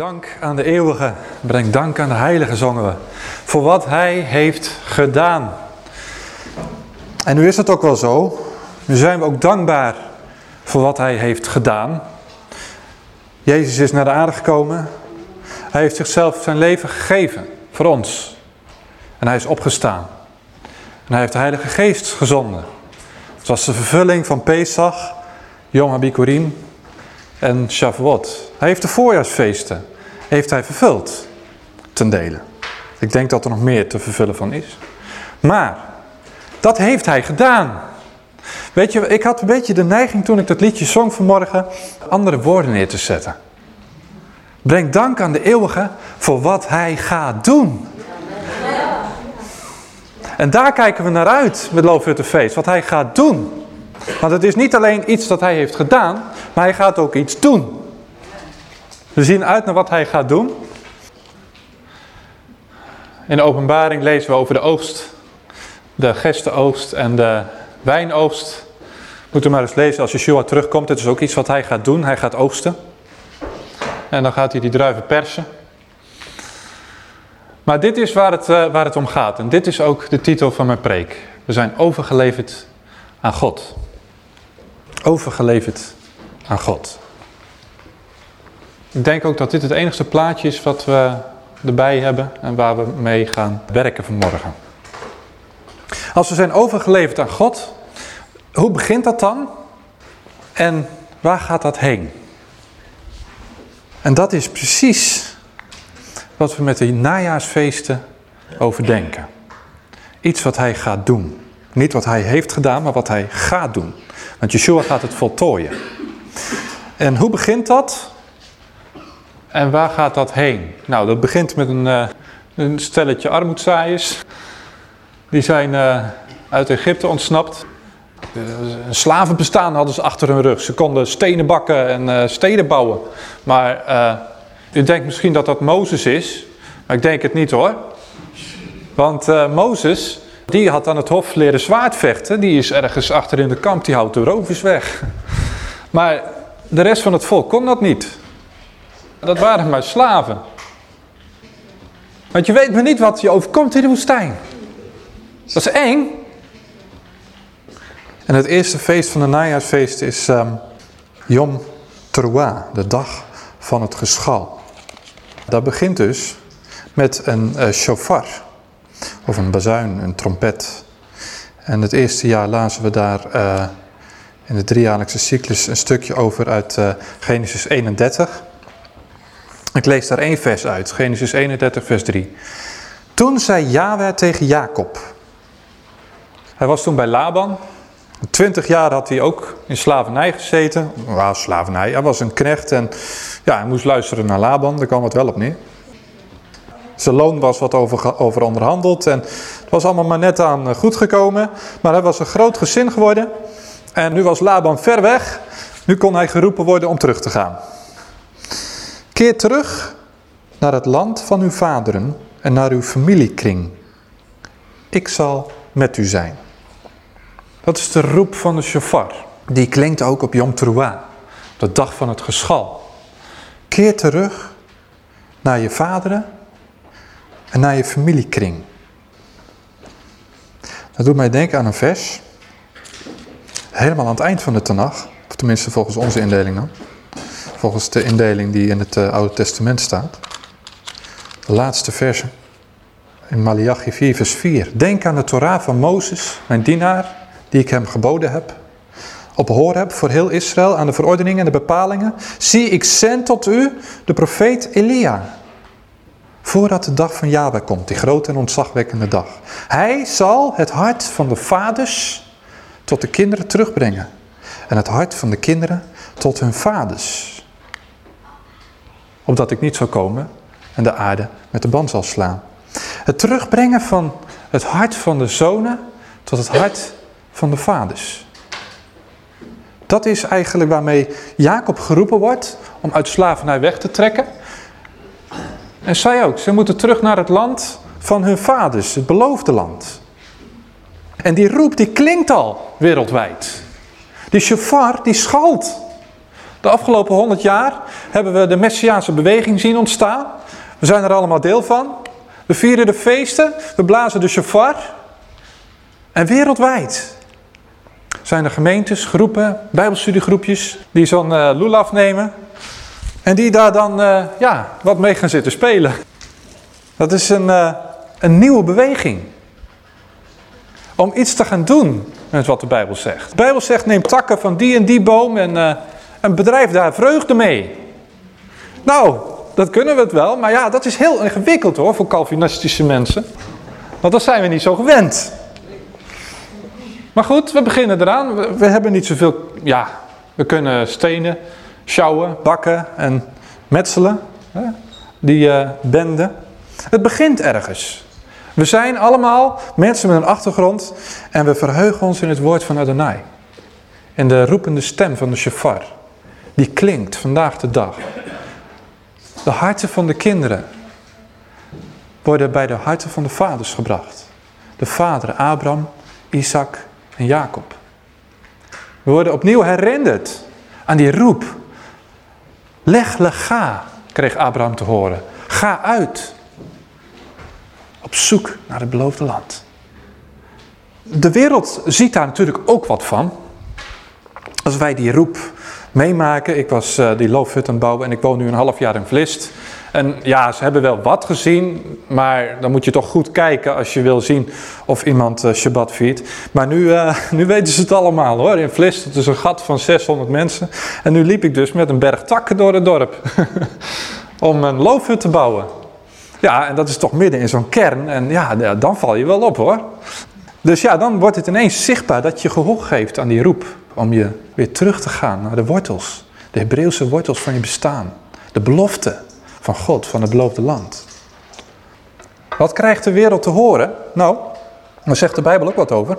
Dank aan de eeuwige, breng dank aan de heilige, zongen we, voor wat hij heeft gedaan. En nu is het ook wel zo, nu zijn we ook dankbaar voor wat hij heeft gedaan. Jezus is naar de aarde gekomen, hij heeft zichzelf zijn leven gegeven voor ons. En hij is opgestaan. En hij heeft de heilige geest gezonden. Het was de vervulling van Pesach, Yom HaBikurim en Shavuot. Hij heeft de voorjaarsfeesten heeft hij vervuld ten dele. Ik denk dat er nog meer te vervullen van is. Maar dat heeft hij gedaan. Weet je, ik had een beetje de neiging toen ik dat liedje zong vanmorgen andere woorden neer te zetten. Breng dank aan de eeuwige voor wat hij gaat doen. En daar kijken we naar uit met Loofhuttenfeest, wat hij gaat doen. Want het is niet alleen iets dat hij heeft gedaan, maar hij gaat ook iets doen. We zien uit naar wat hij gaat doen. In de openbaring lezen we over de oogst, de gestenoogst en de wijnoogst. Moet u maar eens lezen als Yeshua terugkomt. Het is ook iets wat hij gaat doen. Hij gaat oogsten. En dan gaat hij die druiven persen. Maar dit is waar het, uh, waar het om gaat. En dit is ook de titel van mijn preek. We zijn overgeleverd aan God. Overgeleverd aan God. Ik denk ook dat dit het enigste plaatje is wat we erbij hebben en waar we mee gaan werken vanmorgen. Als we zijn overgeleverd aan God, hoe begint dat dan? En waar gaat dat heen? En dat is precies wat we met de najaarsfeesten overdenken. Iets wat hij gaat doen. Niet wat hij heeft gedaan, maar wat hij gaat doen. Want Yeshua gaat het voltooien. En hoe begint dat? En waar gaat dat heen? Nou, dat begint met een, uh, een stelletje armoedzaaiers. Die zijn uh, uit Egypte ontsnapt. Een slavenbestaan hadden ze achter hun rug. Ze konden stenen bakken en uh, steden bouwen. Maar u denkt misschien dat dat Mozes is. Maar ik denk het niet hoor. Want Mozes, die had aan het hof leren zwaardvechten. Die is ergens achter in de kamp, die houdt de rovers weg. Maar de rest van het volk kon dat niet. Dat waren maar slaven. Want je weet maar niet wat je overkomt in de woestijn. Dat is eng. En het eerste feest van de najaarsfeest is um, Yom Teruah, de dag van het geschal. Dat begint dus met een uh, shofar, of een bazuin, een trompet. En het eerste jaar lazen we daar uh, in de driejaarlijkse cyclus een stukje over uit uh, Genesis 31. Ik lees daar één vers uit, Genesis 31 vers 3. Toen zei Yahweh tegen Jacob. Hij was toen bij Laban. Twintig jaar had hij ook in slavernij gezeten. Nou, slavernij. Hij was een knecht en ja, hij moest luisteren naar Laban. Daar kwam het wel op neer. Zijn loon was wat over, over onderhandeld en het was allemaal maar net aan eh, goed gekomen. Maar hij was een groot gezin geworden. En nu was Laban ver weg. Nu kon hij geroepen worden om terug te gaan. Keer terug naar het land van uw vaderen en naar uw familiekring. Ik zal met u zijn. Dat is de roep van de shofar. Die klinkt ook op Yom Teruah, de dag van het geschal. Keer terug naar je vaderen en naar je familiekring. Dat doet mij denken aan een vers. Helemaal aan het eind van de Tanach. Of tenminste volgens onze indeling dan volgens de indeling die in het uh, Oude Testament staat. De laatste verse in Malachi 4 vers 4. Denk aan de Torah van Mozes, mijn dienaar, die ik hem geboden heb. Op hoor heb voor heel Israël aan de verordeningen en de bepalingen. Zie, ik zend tot u de profeet Elia. Voordat de dag van Yahweh komt, die grote en ontzagwekkende dag. Hij zal het hart van de vaders tot de kinderen terugbrengen. En het hart van de kinderen tot hun vaders opdat ik niet zal komen en de aarde met de band zal slaan. Het terugbrengen van het hart van de zonen tot het hart van de vaders. Dat is eigenlijk waarmee Jacob geroepen wordt om uit slavernij weg te trekken. En zij ook. Ze moeten terug naar het land van hun vaders, het beloofde land. En die roep die klinkt al wereldwijd. Die shofar die schalt. De afgelopen 100 jaar hebben we de Messiaanse beweging zien ontstaan. We zijn er allemaal deel van. We vieren de feesten, we blazen de shofar. En wereldwijd zijn er gemeentes, groepen, bijbelstudiegroepjes die zo'n uh, lulaf nemen. En die daar dan uh, ja, wat mee gaan zitten spelen. Dat is een, uh, een nieuwe beweging. Om iets te gaan doen met wat de Bijbel zegt. De Bijbel zegt neem takken van die en die boom en, en bedrijf daar vreugde mee. Nou, dat kunnen we het wel, maar ja, dat is heel ingewikkeld hoor voor Calvinistische mensen. Want dat zijn we niet zo gewend. Maar goed, we beginnen eraan. We, we hebben niet zoveel, ja, we kunnen stenen, sjouwen, bakken en metselen. Hè? Die uh, bende. Het begint ergens. We zijn allemaal mensen met een achtergrond en we verheugen ons in het woord van Adonai. In de roepende stem van de shofar. Die klinkt vandaag de dag. De harten van de kinderen worden bij de harten van de vaders gebracht. De vader Abraham, Isaac en Jacob. We worden opnieuw herinnerd aan die roep. Leg ga, kreeg Abraham te horen. Ga uit. Op zoek naar het beloofde land. De wereld ziet daar natuurlijk ook wat van. Als wij die roep meemaken. Ik was uh, die loofhut aan het bouwen en ik woon nu een half jaar in Vlist. En ja, ze hebben wel wat gezien, maar dan moet je toch goed kijken als je wil zien of iemand uh, Shabbat viert. Maar nu, uh, nu weten ze het allemaal hoor. In Vlist, het is een gat van 600 mensen. En nu liep ik dus met een berg takken door het dorp. om een loofhut te bouwen. Ja, en dat is toch midden in zo'n kern. En ja, dan val je wel op hoor. Dus ja, dan wordt het ineens zichtbaar dat je gehoor geeft aan die roep. Om je weer terug te gaan naar de wortels. De Hebreeuwse wortels van je bestaan. De belofte van God, van het beloofde land. Wat krijgt de wereld te horen? Nou, daar zegt de Bijbel ook wat over.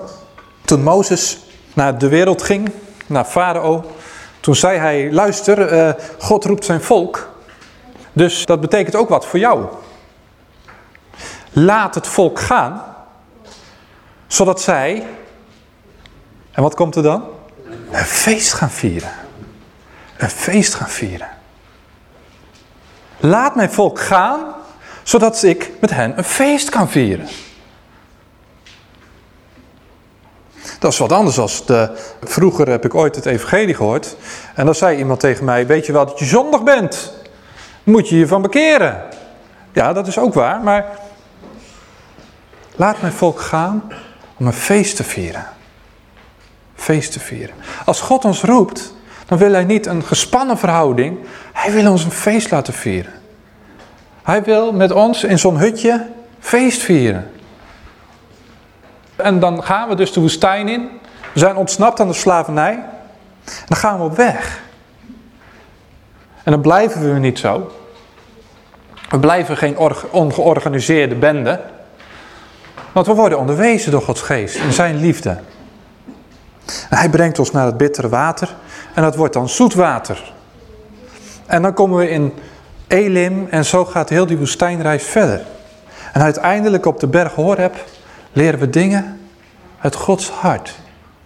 Toen Mozes naar de wereld ging, naar Farao, toen zei hij, luister, uh, God roept zijn volk. Dus dat betekent ook wat voor jou. Laat het volk gaan, zodat zij, en wat komt er dan? Een feest gaan vieren. Een feest gaan vieren. Laat mijn volk gaan, zodat ik met hen een feest kan vieren. Dat is wat anders als de... Vroeger heb ik ooit het evangelie gehoord. En dan zei iemand tegen mij, weet je wel dat je zondig bent? Moet je je van bekeren? Ja, dat is ook waar, maar... Laat mijn volk gaan om een feest te vieren. Feest te vieren. Als God ons roept, dan wil hij niet een gespannen verhouding. Hij wil ons een feest laten vieren. Hij wil met ons in zo'n hutje feest vieren. En dan gaan we dus de woestijn in. We zijn ontsnapt aan de slavernij. En dan gaan we op weg. En dan blijven we niet zo. We blijven geen ongeorganiseerde bende. Want we worden onderwezen door Gods geest in zijn liefde. Hij brengt ons naar het bittere water. En dat wordt dan zoet water. En dan komen we in Elim en zo gaat heel die woestijnreis verder. En uiteindelijk op de berg Horeb leren we dingen uit Gods hart.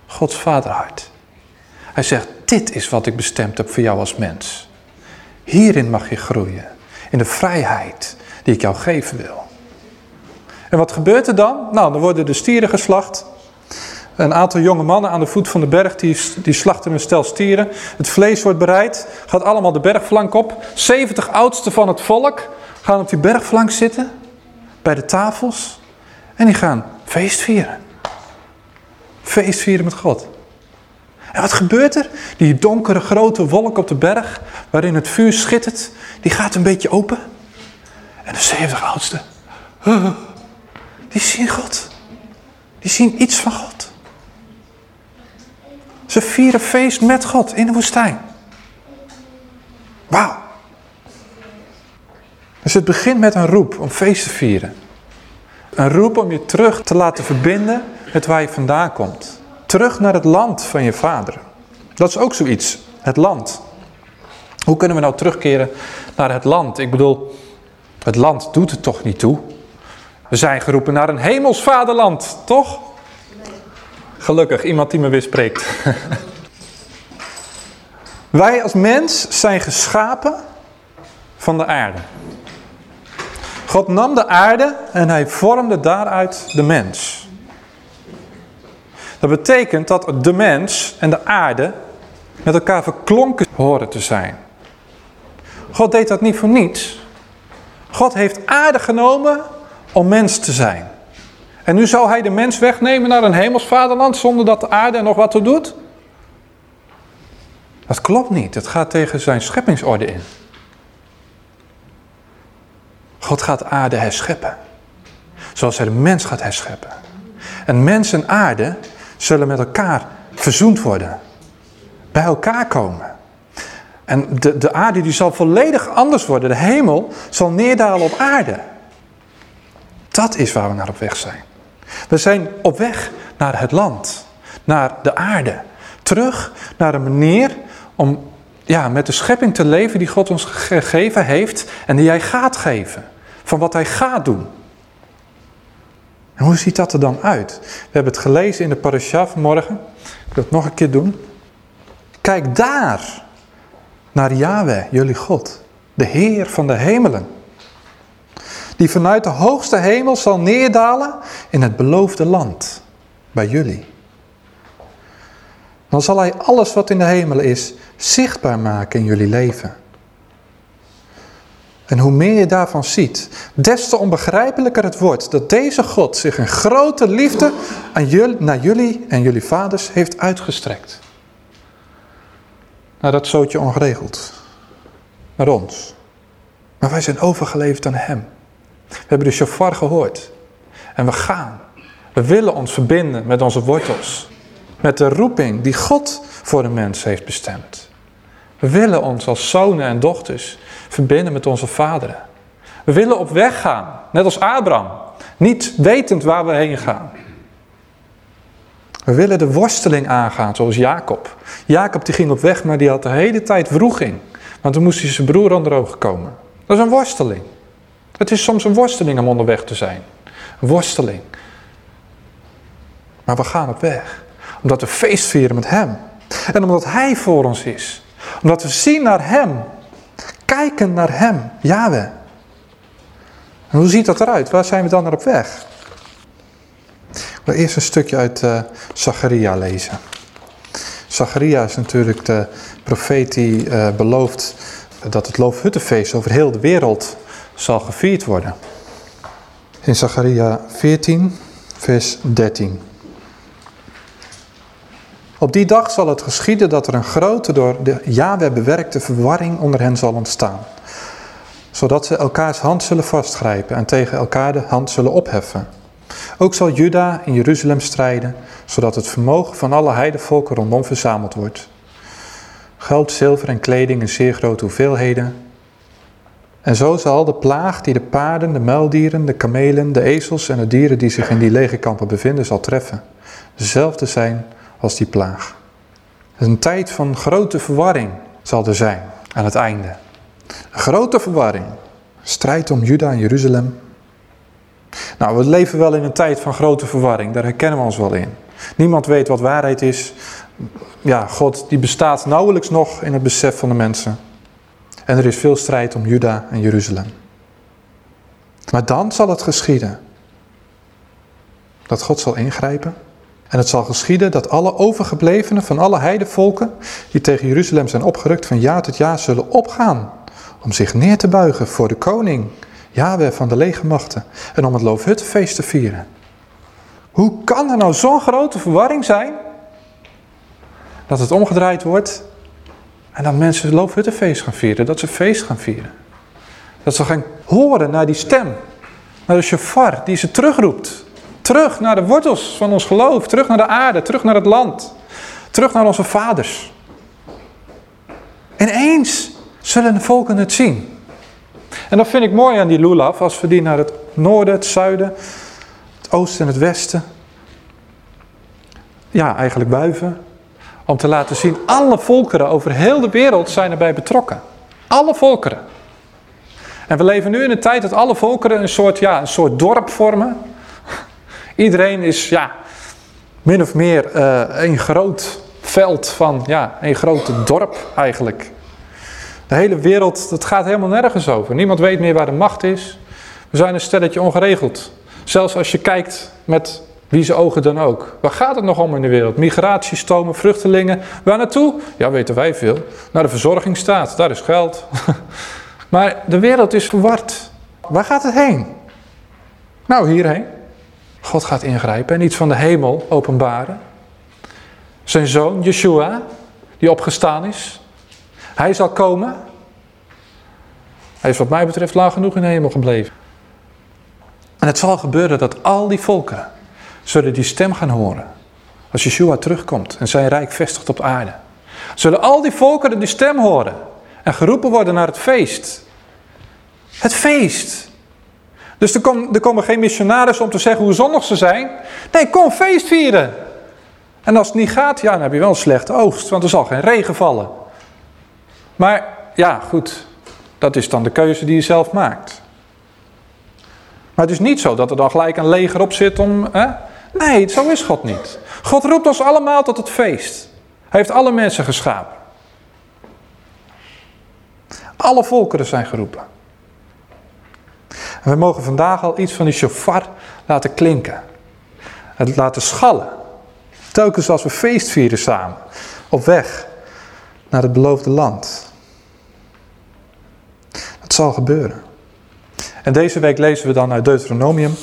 Gods vaderhart. Hij zegt, dit is wat ik bestemd heb voor jou als mens. Hierin mag je groeien. In de vrijheid die ik jou geven wil. En wat gebeurt er dan? Nou, dan worden de stieren geslacht. Een aantal jonge mannen aan de voet van de berg, die, die slachten een stel stieren. Het vlees wordt bereid, gaat allemaal de bergflank op. 70 oudsten van het volk gaan op die bergflank zitten, bij de tafels. En die gaan feest vieren. Feest vieren met God. En wat gebeurt er? Die donkere grote wolk op de berg, waarin het vuur schittert, die gaat een beetje open. En de 70 oudsten, die zien God. Die zien iets van God. Ze vieren feest met God in de woestijn. Wauw. Dus het begint met een roep om feest te vieren. Een roep om je terug te laten verbinden met waar je vandaan komt. Terug naar het land van je vader. Dat is ook zoiets. Het land. Hoe kunnen we nou terugkeren naar het land? Ik bedoel, het land doet het toch niet toe? We zijn geroepen naar een hemels vaderland, toch? Gelukkig, iemand die me weer spreekt. Wij als mens zijn geschapen van de aarde. God nam de aarde en hij vormde daaruit de mens. Dat betekent dat de mens en de aarde met elkaar verklonken horen te zijn. God deed dat niet voor niets. God heeft aarde genomen om mens te zijn. En nu zou hij de mens wegnemen naar een hemelsvaderland zonder dat de aarde er nog wat toe doet? Dat klopt niet. Het gaat tegen zijn scheppingsorde in. God gaat aarde herscheppen. Zoals hij de mens gaat herscheppen. En mens en aarde zullen met elkaar verzoend worden. Bij elkaar komen. En de, de aarde die zal volledig anders worden. De hemel zal neerdalen op aarde. Dat is waar we naar op weg zijn. We zijn op weg naar het land. Naar de aarde. Terug naar een manier om ja, met de schepping te leven die God ons gegeven heeft. En die hij gaat geven. Van wat hij gaat doen. En hoe ziet dat er dan uit? We hebben het gelezen in de parasha vanmorgen. Ik wil het nog een keer doen. Kijk daar naar Yahweh, jullie God, de Heer van de hemelen. Die vanuit de hoogste hemel zal neerdalen in het beloofde land, bij jullie. Dan zal hij alles wat in de hemel is, zichtbaar maken in jullie leven. En hoe meer je daarvan ziet, des te onbegrijpelijker het wordt dat deze God zich een grote liefde aan jullie, naar jullie en jullie vaders heeft uitgestrekt. Nou, dat zootje ongeregeld. Naar ons. Maar wij zijn overgeleverd aan Hem. We hebben de shofar gehoord. En we gaan. We willen ons verbinden met onze wortels. Met de roeping die God voor de mens heeft bestemd. We willen ons als zonen en dochters verbinden met onze vaderen. We willen op weg gaan, net als Abraham. Niet wetend waar we heen gaan. We willen de worsteling aangaan, zoals Jacob. Jacob die ging op weg, maar die had de hele tijd vroeging. Want toen moest hij zijn broer onder ogen komen. Dat is een worsteling. Het is soms een worsteling om onderweg te zijn. Een worsteling. Maar we gaan op weg. Omdat we feest vieren met Hem. En omdat Hij voor ons is. Omdat we zien naar Hem. Kijken naar Hem. Yahweh. En hoe ziet dat eruit? Waar zijn we dan naar op weg? Ik wil eerst een stukje uit uh, Zacharia lezen. Zacharia is natuurlijk de profeet die uh, belooft dat het Loofhuttenfeest over heel de wereld zal gevierd worden. In Zacharia 14, vers 13. Op die dag zal het geschieden dat er een grote door de Yahweh bewerkte verwarring onder hen zal ontstaan. Zodat ze elkaars hand zullen vastgrijpen en tegen elkaar de hand zullen opheffen. Ook zal Juda in Jeruzalem strijden, zodat het vermogen van alle heidevolken rondom verzameld wordt. Geld, zilver en kleding in zeer grote hoeveelheden. En zo zal de plaag die de paarden, de muildieren, de kamelen, de ezels en de dieren die zich in die legerkampen bevinden zal treffen, dezelfde zijn als die plaag. Een tijd van grote verwarring zal er zijn aan het einde. Grote verwarring. Strijd om Juda en Jeruzalem nou, we leven wel in een tijd van grote verwarring, daar herkennen we ons wel in. Niemand weet wat waarheid is. Ja, God die bestaat nauwelijks nog in het besef van de mensen. En er is veel strijd om Juda en Jeruzalem. Maar dan zal het geschieden. Dat God zal ingrijpen. En het zal geschieden dat alle overgeblevenen van alle heidevolken die tegen Jeruzalem zijn opgerukt van jaar tot jaar zullen opgaan. Om zich neer te buigen voor de koning Yahweh van de legermachten. En om het Loofhuttenfeest te vieren. Hoe kan er nou zo'n grote verwarring zijn? Dat het omgedraaid wordt. En dat mensen het Loofhuttenfeest gaan vieren. Dat ze feest gaan vieren. Dat ze gaan horen naar die stem. Naar de shofar die ze terugroept. Terug naar de wortels van ons geloof. Terug naar de aarde. Terug naar het land. Terug naar onze vaders. Ineens zullen de volken het zien. En dat vind ik mooi aan die lulaf, als we die naar het noorden, het zuiden, het oosten en het westen, ja, eigenlijk buiven, om te laten zien, alle volkeren over heel de wereld zijn erbij betrokken. Alle volkeren. En we leven nu in een tijd dat alle volkeren een soort, ja, een soort dorp vormen. Iedereen is ja, min of meer uh, een groot veld van ja, een grote dorp eigenlijk. De hele wereld, het gaat helemaal nergens over. Niemand weet meer waar de macht is. We zijn een stelletje ongeregeld. Zelfs als je kijkt met wie zijn ogen dan ook. Waar gaat het nog om in de wereld? Migratiestromen, vluchtelingen. Waar naartoe? Ja, weten wij veel. Naar de verzorgingsstaat, daar is geld. maar de wereld is verward. Waar gaat het heen? Nou, hierheen. God gaat ingrijpen en iets van de hemel openbaren. Zijn zoon, Yeshua, die opgestaan is. Hij zal komen. Hij is wat mij betreft lang genoeg in de hemel gebleven. En het zal gebeuren dat al die volken zullen die stem gaan horen. Als Yeshua terugkomt en zijn rijk vestigt op aarde. Zullen al die volkeren die stem horen en geroepen worden naar het feest. Het feest. Dus er, er komen geen missionarissen om te zeggen hoe zonnig ze zijn. Nee, kom feest vieren. En als het niet gaat, ja, dan heb je wel een slechte oogst, want er zal geen regen vallen. Maar ja, goed, dat is dan de keuze die je zelf maakt. Maar het is niet zo dat er dan gelijk een leger op zit om... Hè? Nee, zo is God niet. God roept ons allemaal tot het feest. Hij heeft alle mensen geschapen. Alle volkeren zijn geroepen. En we mogen vandaag al iets van die shofar laten klinken. Het laten schallen. Telkens als we feest vieren samen. Op weg naar het beloofde land. Het zal gebeuren. En deze week lezen we dan uit Deuteronomium.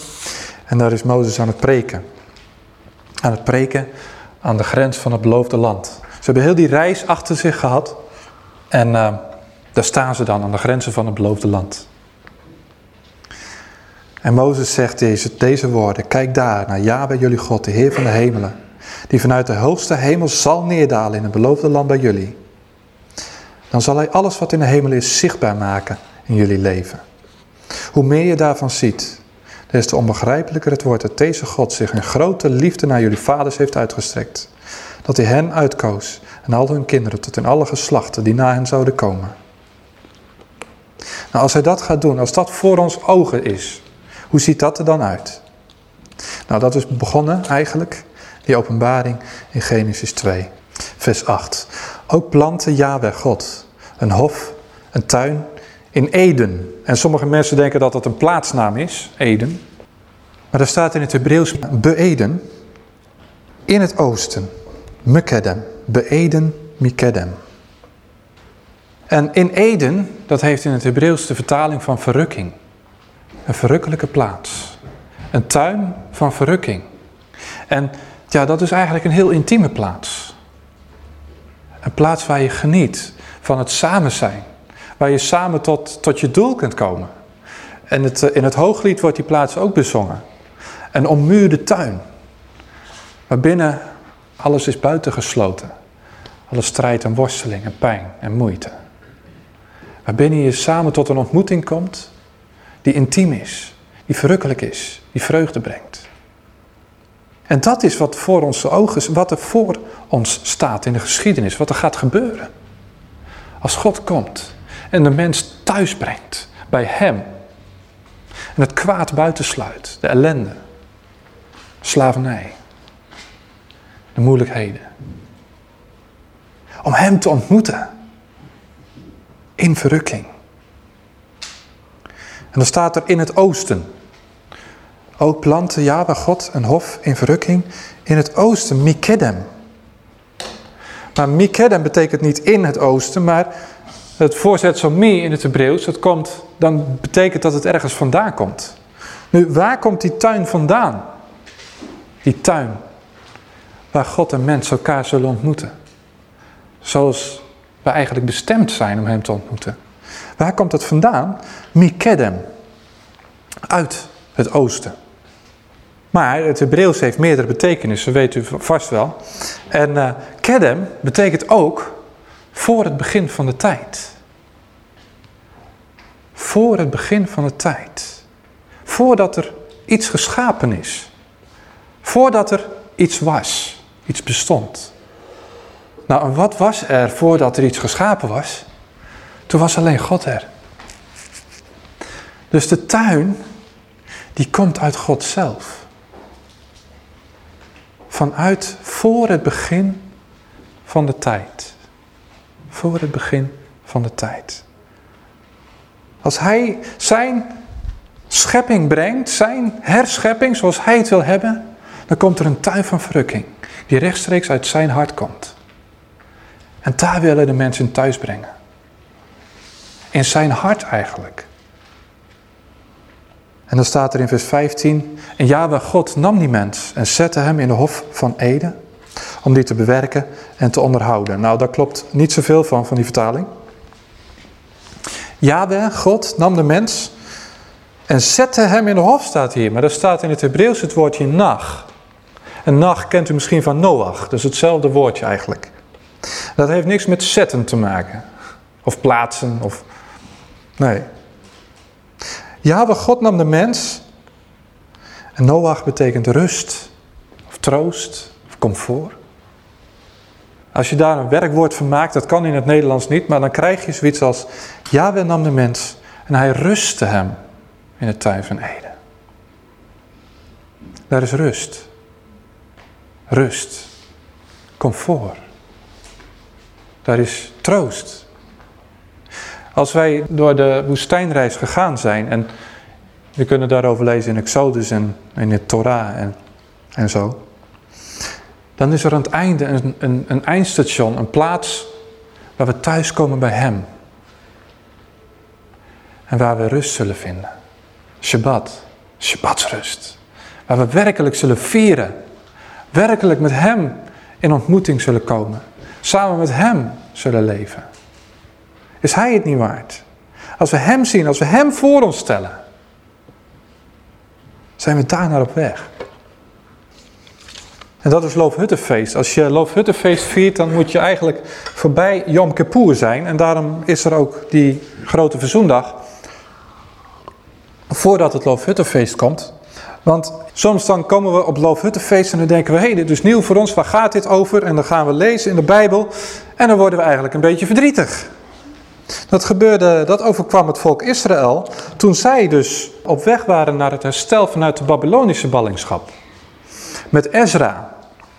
En daar is Mozes aan het preken. Aan het preken aan de grens van het beloofde land. Ze hebben heel die reis achter zich gehad. En uh, daar staan ze dan aan de grenzen van het beloofde land. En Mozes zegt deze, deze woorden. Kijk daar naar Yahweh jullie God, de Heer van de hemelen. Die vanuit de hoogste hemel zal neerdalen in het beloofde land bij jullie. Dan zal hij alles wat in de hemel is zichtbaar maken in jullie leven. Hoe meer je daarvan ziet, des te onbegrijpelijker het wordt dat deze God zich in grote liefde naar jullie vaders heeft uitgestrekt. Dat hij hen uitkoos en al hun kinderen tot in alle geslachten die na hen zouden komen. Nou, als hij dat gaat doen, als dat voor ons ogen is, hoe ziet dat er dan uit? Nou, dat is begonnen eigenlijk, die openbaring in Genesis 2, vers 8. Ook plantte Yahweh God een hof, een tuin in Eden. En sommige mensen denken dat dat een plaatsnaam is, Eden. Maar er staat in het Hebreeuws Beeden, in het oosten, Mekedem, Beeden, Mikedem. En in Eden, dat heeft in het Hebreeuws de vertaling van verrukking. Een verrukkelijke plaats. Een tuin van verrukking. En ja, dat is eigenlijk een heel intieme plaats. Een plaats waar je geniet van het samen zijn. Waar je samen tot, tot je doel kunt komen. En het, eh, in het hooglied wordt die plaats ook bezongen. Een ommuurde tuin. Waarbinnen alles is buitengesloten. Alle strijd en worsteling en pijn en moeite. Waarbinnen je samen tot een ontmoeting komt die intiem is, die verrukkelijk is, die vreugde brengt. En dat is wat voor onze ogen, wat er voor ons staat in de geschiedenis, wat er gaat gebeuren. Als God komt en de mens thuis brengt bij hem. En het kwaad buitensluit, de ellende, slavernij, de moeilijkheden. Om hem te ontmoeten in verrukking. En dan staat er in het oosten. Ook planten Java God een hof in verrukking in het oosten, Mikedem. Maar Mikedem betekent niet in het oosten, maar het voorzetsel mi in het Hebreeuws, dat komt, dan betekent dat het ergens vandaan komt. Nu, waar komt die tuin vandaan? Die tuin waar God en mens elkaar zullen ontmoeten. Zoals we eigenlijk bestemd zijn om hem te ontmoeten. Waar komt het vandaan? Mikedem. Uit het oosten. Maar het Hebreeuws heeft meerdere betekenissen, weet u vast wel. En uh, Kedem betekent ook voor het begin van de tijd. Voor het begin van de tijd. Voordat er iets geschapen is. Voordat er iets was, iets bestond. Nou, en wat was er voordat er iets geschapen was? Toen was alleen God er. Dus de tuin, die komt uit God zelf. Vanuit voor het begin van de tijd. Voor het begin van de tijd. Als hij zijn schepping brengt, zijn herschepping zoals hij het wil hebben, dan komt er een tuin van verrukking die rechtstreeks uit zijn hart komt. En daar willen de mensen thuis brengen. In zijn hart eigenlijk. En dan staat er in vers 15, en Yahweh God nam die mens en zette hem in de hof van Eden, om die te bewerken en te onderhouden. Nou, daar klopt niet zoveel van, van die vertaling. Yahweh, God, nam de mens en zette hem in de hof, staat hier. Maar er staat in het Hebreeuws het woordje nach. En nach kent u misschien van Noach, dus hetzelfde woordje eigenlijk. Dat heeft niks met zetten te maken. Of plaatsen, of... Nee. Yahweh, God nam de mens. En Noach betekent rust, of troost, of comfort. Als je daar een werkwoord van maakt, dat kan in het Nederlands niet, maar dan krijg je zoiets als, Yahweh nam de mens en hij rustte hem in de tuin van Eden. Daar is rust. Rust. Comfort. Daar is troost. Als wij door de woestijnreis gegaan zijn, en we kunnen daarover lezen in Exodus en in de Torah en, en zo. Dan is er aan het einde een, een, een eindstation, een plaats waar we thuiskomen bij Hem. En waar we rust zullen vinden. Shabbat, Shabbatsrust. Waar we werkelijk zullen vieren. Werkelijk met Hem in ontmoeting zullen komen. Samen met Hem zullen leven. Is Hij het niet waard? Als we Hem zien, als we Hem voor ons stellen. Zijn we daar naar op weg. En dat is Loofhuttenfeest. Als je Loofhuttenfeest viert, dan moet je eigenlijk voorbij Yom Kippur zijn. En daarom is er ook die grote verzoendag. Voordat het Loofhuttenfeest komt. Want soms dan komen we op Loofhuttenfeest en dan denken we... hé, hey, dit is nieuw voor ons, waar gaat dit over? En dan gaan we lezen in de Bijbel en dan worden we eigenlijk een beetje verdrietig. Dat gebeurde, dat overkwam het volk Israël toen zij dus op weg waren naar het herstel vanuit de Babylonische ballingschap. Met Ezra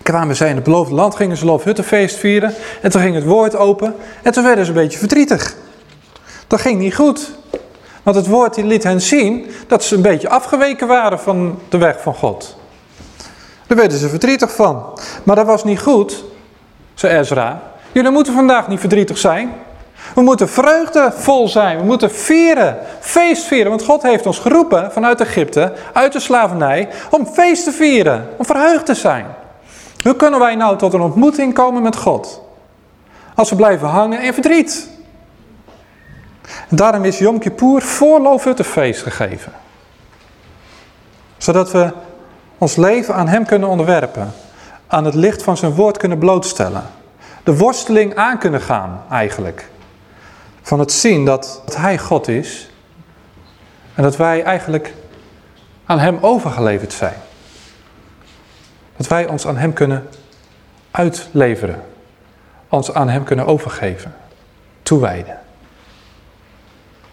kwamen zij in het beloofde land, gingen ze Loofhuttenfeest vieren en toen ging het woord open en toen werden ze een beetje verdrietig. Dat ging niet goed. Want het woord liet hen zien dat ze een beetje afgeweken waren van de weg van God. Daar werden ze verdrietig van. Maar dat was niet goed, zei Ezra. Jullie moeten vandaag niet verdrietig zijn. We moeten vreugdevol zijn. We moeten vieren. Feest vieren. Want God heeft ons geroepen vanuit Egypte, uit de slavernij, om feest te vieren. Om verheugd te zijn. Hoe kunnen wij nou tot een ontmoeting komen met God? Als we blijven hangen in verdriet. Daarom is Yom Kippur voor Loofhuttenfeest gegeven. Zodat we ons leven aan hem kunnen onderwerpen. Aan het licht van zijn woord kunnen blootstellen. De worsteling aan kunnen gaan eigenlijk. Van het zien dat hij God is. En dat wij eigenlijk aan hem overgeleverd zijn. Dat wij ons aan hem kunnen uitleveren. Ons aan hem kunnen overgeven. Toewijden.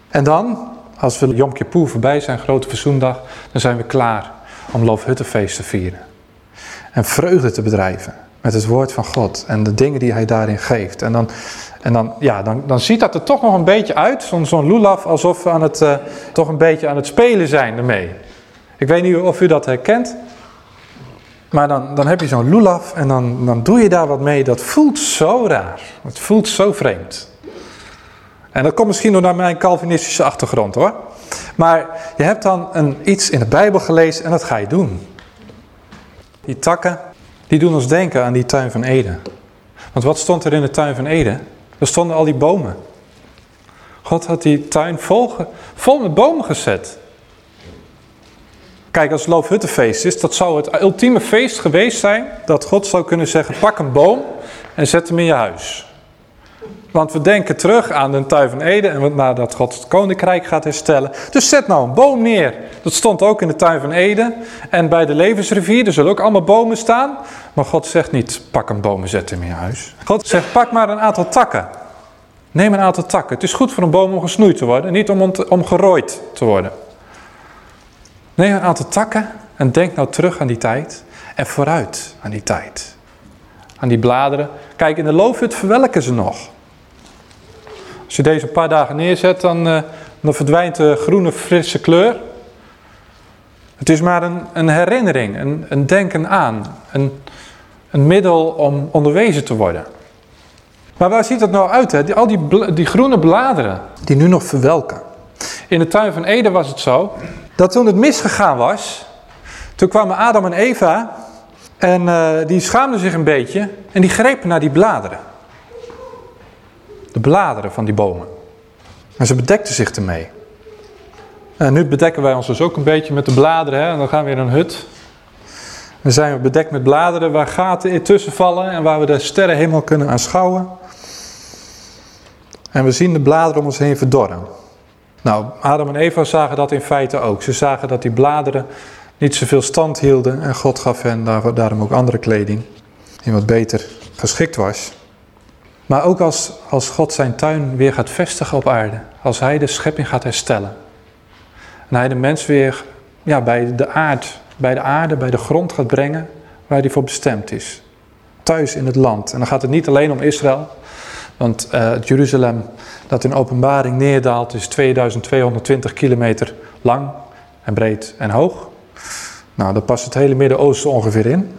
En dan, als we Yom Kippur voorbij zijn, grote verzoendag, dan zijn we klaar om Loofhuttenfeest te vieren. En vreugde te bedrijven met het woord van God en de dingen die hij daarin geeft. En dan, en dan, ja, dan, dan ziet dat er toch nog een beetje uit, zo'n zo'n lulaf, alsof we aan het, uh, toch een beetje aan het spelen zijn ermee. Ik weet niet of u dat herkent. Maar dan, dan heb je zo'n lulaf en dan, dan doe je daar wat mee. Dat voelt zo raar. Het voelt zo vreemd. En dat komt misschien door naar mijn Calvinistische achtergrond hoor. Maar je hebt dan een, iets in de Bijbel gelezen en dat ga je doen. Die takken, die doen ons denken aan die tuin van Eden. Want wat stond er in de tuin van Eden? Er stonden al die bomen. God had die tuin vol, vol met bomen gezet. Kijk, als het Loofhuttenfeest is, dat zou het ultieme feest geweest zijn... dat God zou kunnen zeggen, pak een boom en zet hem in je huis. Want we denken terug aan de tuin van Eden en nadat God het koninkrijk gaat herstellen. Dus zet nou een boom neer. Dat stond ook in de tuin van Eden. En bij de levensrivier, er zullen ook allemaal bomen staan. Maar God zegt niet, pak een boom en zet hem in je huis. God zegt, pak maar een aantal takken. Neem een aantal takken. Het is goed voor een boom om gesnoeid te worden, niet om, om gerooid te worden. Neem een aantal takken en denk nou terug aan die tijd. En vooruit aan die tijd. aan die bladeren. Kijk, in de loofhut verwelken ze nog. Als je deze een paar dagen neerzet, dan, uh, dan verdwijnt de groene frisse kleur. Het is maar een, een herinnering, een, een denken aan, een, een middel om onderwezen te worden. Maar waar ziet dat nou uit? Hè? Die, al die, die groene bladeren die nu nog verwelken. In de tuin van Eden was het zo dat toen het misgegaan was, toen kwamen Adam en Eva en uh, die schaamden zich een beetje en die grepen naar die bladeren. De bladeren van die bomen. En ze bedekten zich ermee. En nu bedekken wij ons dus ook een beetje met de bladeren. Hè? En dan gaan we in een hut. Dan zijn we bedekt met bladeren waar gaten in tussen vallen en waar we de sterren helemaal kunnen aanschouwen. En we zien de bladeren om ons heen verdorren. Nou, Adam en Eva zagen dat in feite ook. Ze zagen dat die bladeren niet zoveel stand hielden en God gaf hen daarom ook andere kleding, die wat beter geschikt was. Maar ook als, als God zijn tuin weer gaat vestigen op aarde, als hij de schepping gaat herstellen. En hij de mens weer ja, bij, de aard, bij de aarde, bij de grond gaat brengen waar hij voor bestemd is. Thuis in het land. En dan gaat het niet alleen om Israël, want uh, het Jeruzalem dat in openbaring neerdaalt is 2220 kilometer lang en breed en hoog. Nou, daar past het hele Midden-Oosten ongeveer in.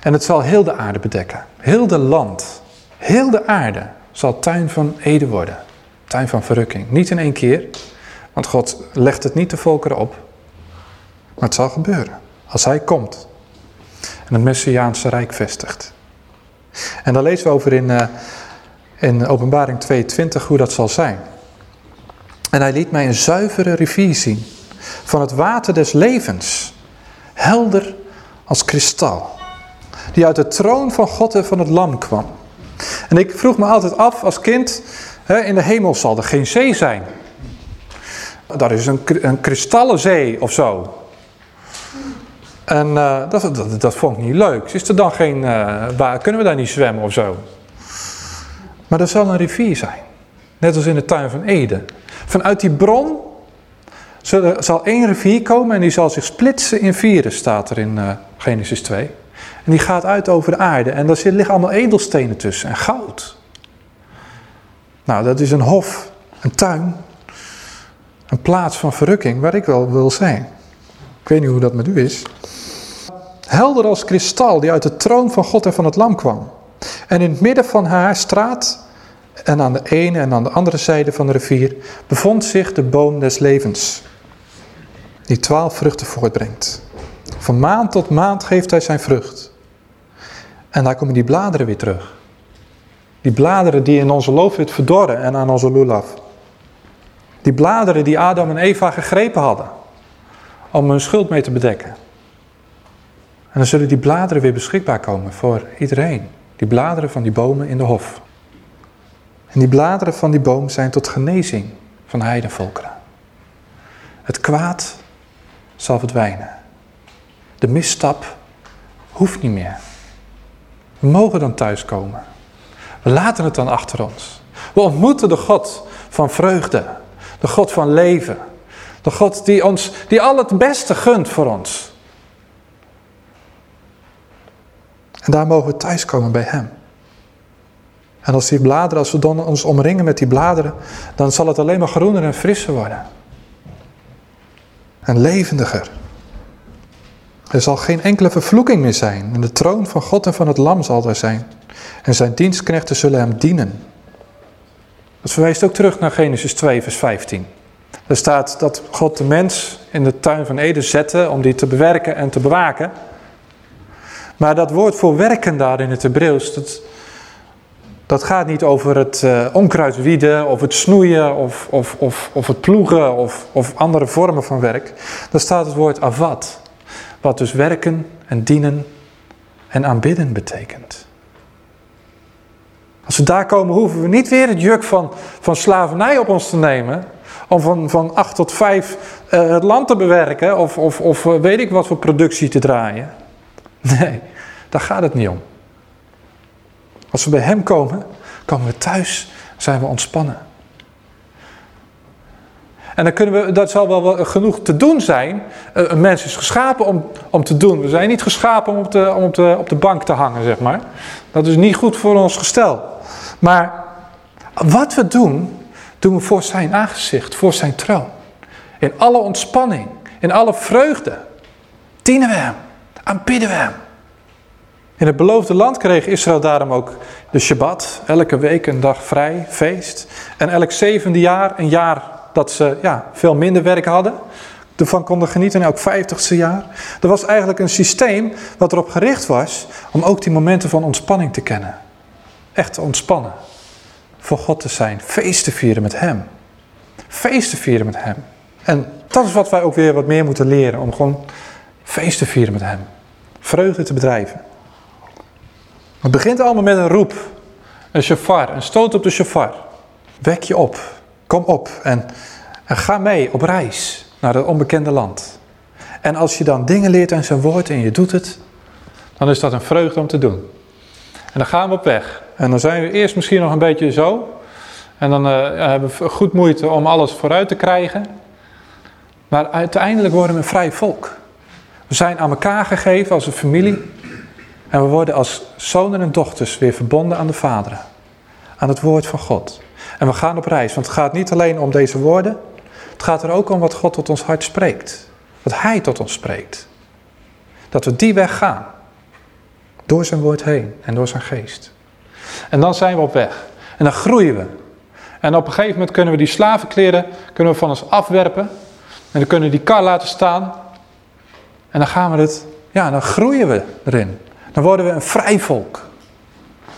En het zal heel de aarde bedekken. Heel de land, heel de aarde zal tuin van Eden worden. Tuin van verrukking. Niet in één keer, want God legt het niet de volkeren op. Maar het zal gebeuren als hij komt en het Messiaanse Rijk vestigt. En daar lezen we over in, uh, in openbaring 22 hoe dat zal zijn. En hij liet mij een zuivere rivier zien van het water des levens, helder als kristal, die uit de troon van God en van het lam kwam. En ik vroeg me altijd af als kind, hè, in de hemel zal er geen zee zijn. Daar is een, een kristallen zee of zo. En uh, dat, dat, dat, vond ik niet leuk. Is er dan geen, uh, waar, kunnen we daar niet zwemmen of zo? Maar er zal een rivier zijn. Net als in de tuin van Eden. Vanuit die bron zal één rivier komen en die zal zich splitsen in vieren, staat er in uh, Genesis 2. En die gaat uit over de aarde en daar liggen allemaal edelstenen tussen en goud. Nou, dat is een hof, een tuin, een plaats van verrukking waar ik wel wil zijn. Ik weet niet hoe dat met u is. Helder als kristal die uit de troon van God en van het lam kwam. En in het midden van haar straat en aan de ene en aan de andere zijde van de rivier bevond zich de boom des levens die twaalf vruchten voortbrengt. Van maand tot maand geeft hij zijn vrucht. En daar komen die bladeren weer terug. Die bladeren die in onze loofhut verdorren en aan onze lulaf. Die bladeren die Adam en Eva gegrepen hadden. Om hun schuld mee te bedekken. En dan zullen die bladeren weer beschikbaar komen voor iedereen. Die bladeren van die bomen in de hof. En die bladeren van die boom zijn tot genezing van heidenvolkeren. Het kwaad zal verdwijnen. De misstap hoeft niet meer. We mogen dan thuiskomen. We laten het dan achter ons. We ontmoeten de God van vreugde. De God van leven. De God die, ons, die al het beste gunt voor ons. En daar mogen we thuiskomen bij Hem. En als die bladeren, als we dan ons omringen met die bladeren, dan zal het alleen maar groener en frisser worden en levendiger. Er zal geen enkele vervloeking meer zijn. En de troon van God en van het lam zal er zijn. En zijn dienstknechten zullen hem dienen. Dat verwijst ook terug naar Genesis 2 vers 15. Er staat dat God de mens in de tuin van Eden zette om die te bewerken en te bewaken. Maar dat woord voor werken daar in het Hebreeuws, dat, dat gaat niet over het uh, onkruid wieden of het snoeien of, of, of, of het ploegen of, of andere vormen van werk. Daar staat het woord avad. Wat dus werken en dienen en aanbidden betekent. Als we daar komen hoeven we niet weer het juk van, van slavernij op ons te nemen. Om van, van acht tot vijf uh, het land te bewerken of, of, of uh, weet ik wat voor productie te draaien. Nee, daar gaat het niet om. Als we bij Hem komen, komen we thuis, zijn we ontspannen. En dan kunnen we, dat zal wel genoeg te doen zijn. Eh, een mens is geschapen om, om te doen. We zijn niet geschapen om op de, om op, de, op de bank te hangen, zeg maar. Dat is niet goed voor ons gestel. Maar wat we doen, doen we voor zijn aangezicht, voor zijn troon. In alle ontspanning, in alle vreugde. Dienen we hem, aanbidden we hem. In het beloofde land kreeg Israël daarom ook de Shabbat. Elke week een dag vrij, feest. En elk zevende jaar een jaar dat ze ja, veel minder werk hadden. Ervan konden genieten in elk vijftigste jaar. Er was eigenlijk een systeem wat erop gericht was om ook die momenten van ontspanning te kennen. Echt te ontspannen. Voor God te zijn. Feest te vieren met Hem. Feest te vieren met Hem. En dat is wat wij ook weer wat meer moeten leren. Om gewoon feest te vieren met Hem. Vreugde te bedrijven. Het begint allemaal met een roep. Een shofar, een stoot op de shofar. Wek je op. Kom op en, en ga mee op reis naar het onbekende land. En als je dan dingen leert aan zijn woord en je doet het, dan is dat een vreugde om te doen. En dan gaan we op weg. En dan zijn we eerst misschien nog een beetje zo. En dan uh, hebben we goed moeite om alles vooruit te krijgen. Maar uiteindelijk worden we een vrij volk. We zijn aan elkaar gegeven als een familie. En we worden als zonen en dochters weer verbonden aan de vaderen. Aan het woord van God. En we gaan op reis, want het gaat niet alleen om deze woorden. Het gaat er ook om wat God tot ons hart spreekt. Wat Hij tot ons spreekt. Dat we die weg gaan. Door zijn woord heen en door zijn geest. En dan zijn we op weg. En dan groeien we. En op een gegeven moment kunnen we die slavenkleren kunnen we van ons afwerpen. En dan kunnen we die kar laten staan. En dan gaan we het, ja, dan groeien we erin. Dan worden we een vrij volk.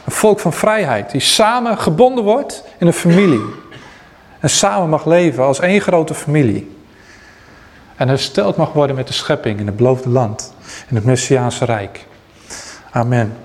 Een volk van vrijheid, die samen gebonden wordt in een familie. En samen mag leven als één grote familie. En hersteld mag worden met de schepping in het beloofde land, in het Messiaanse Rijk. Amen.